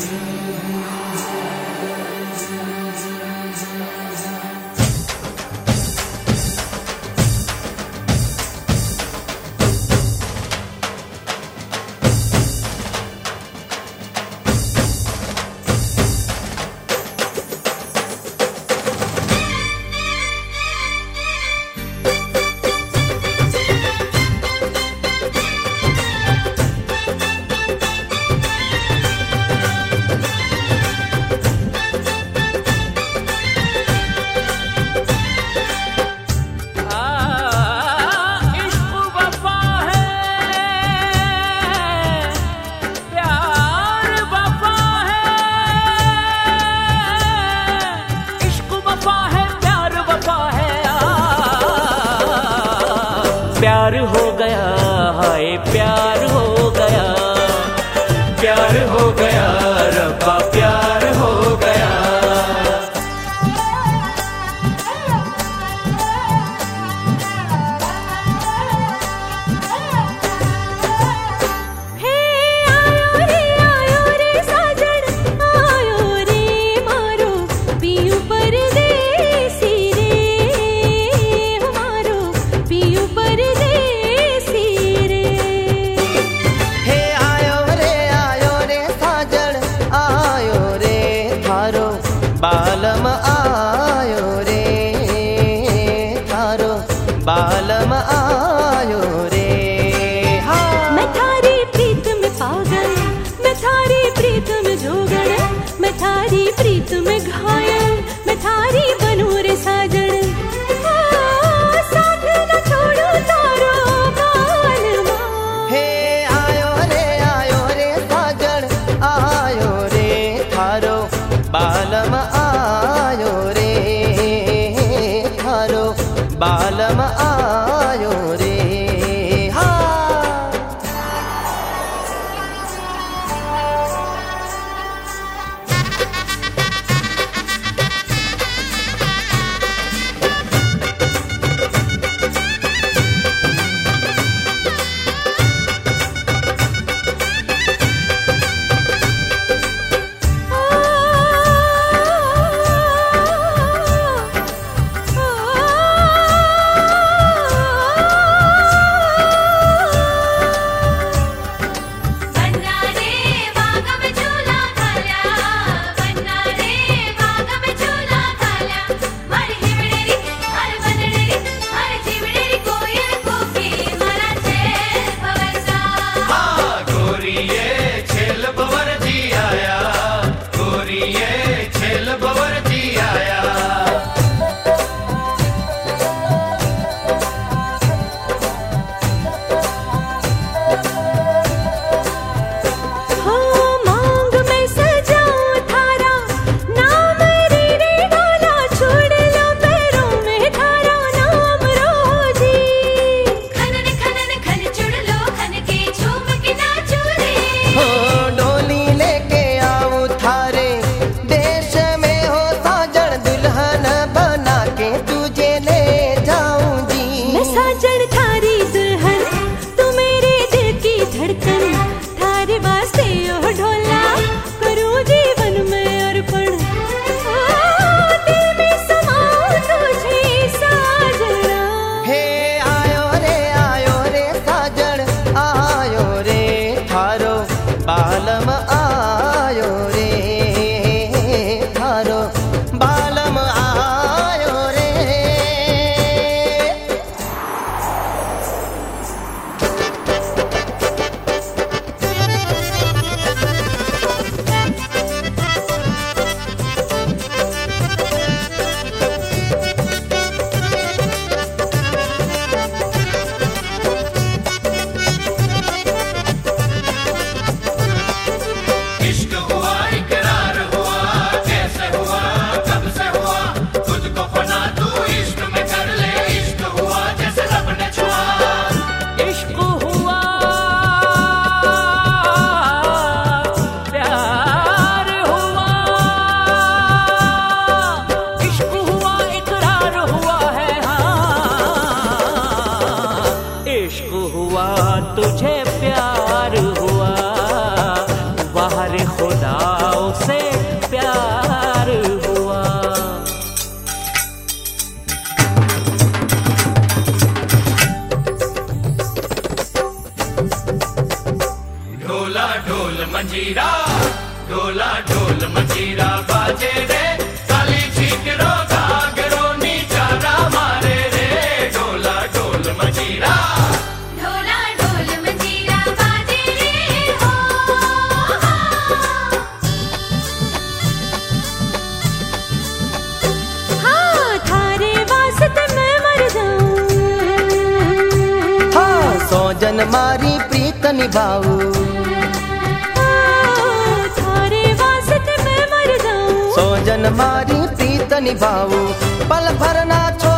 Yeah. प्यार हो आयो भाव से प्यार हुआ। ढोला ढोल मंजीरा ढोला ढोल मंजीरा बाजे रे साली छिकरो जन मारी प्रीत निभाऊ। सो जन मारी प्रीत निभाऊ। पल भरना छो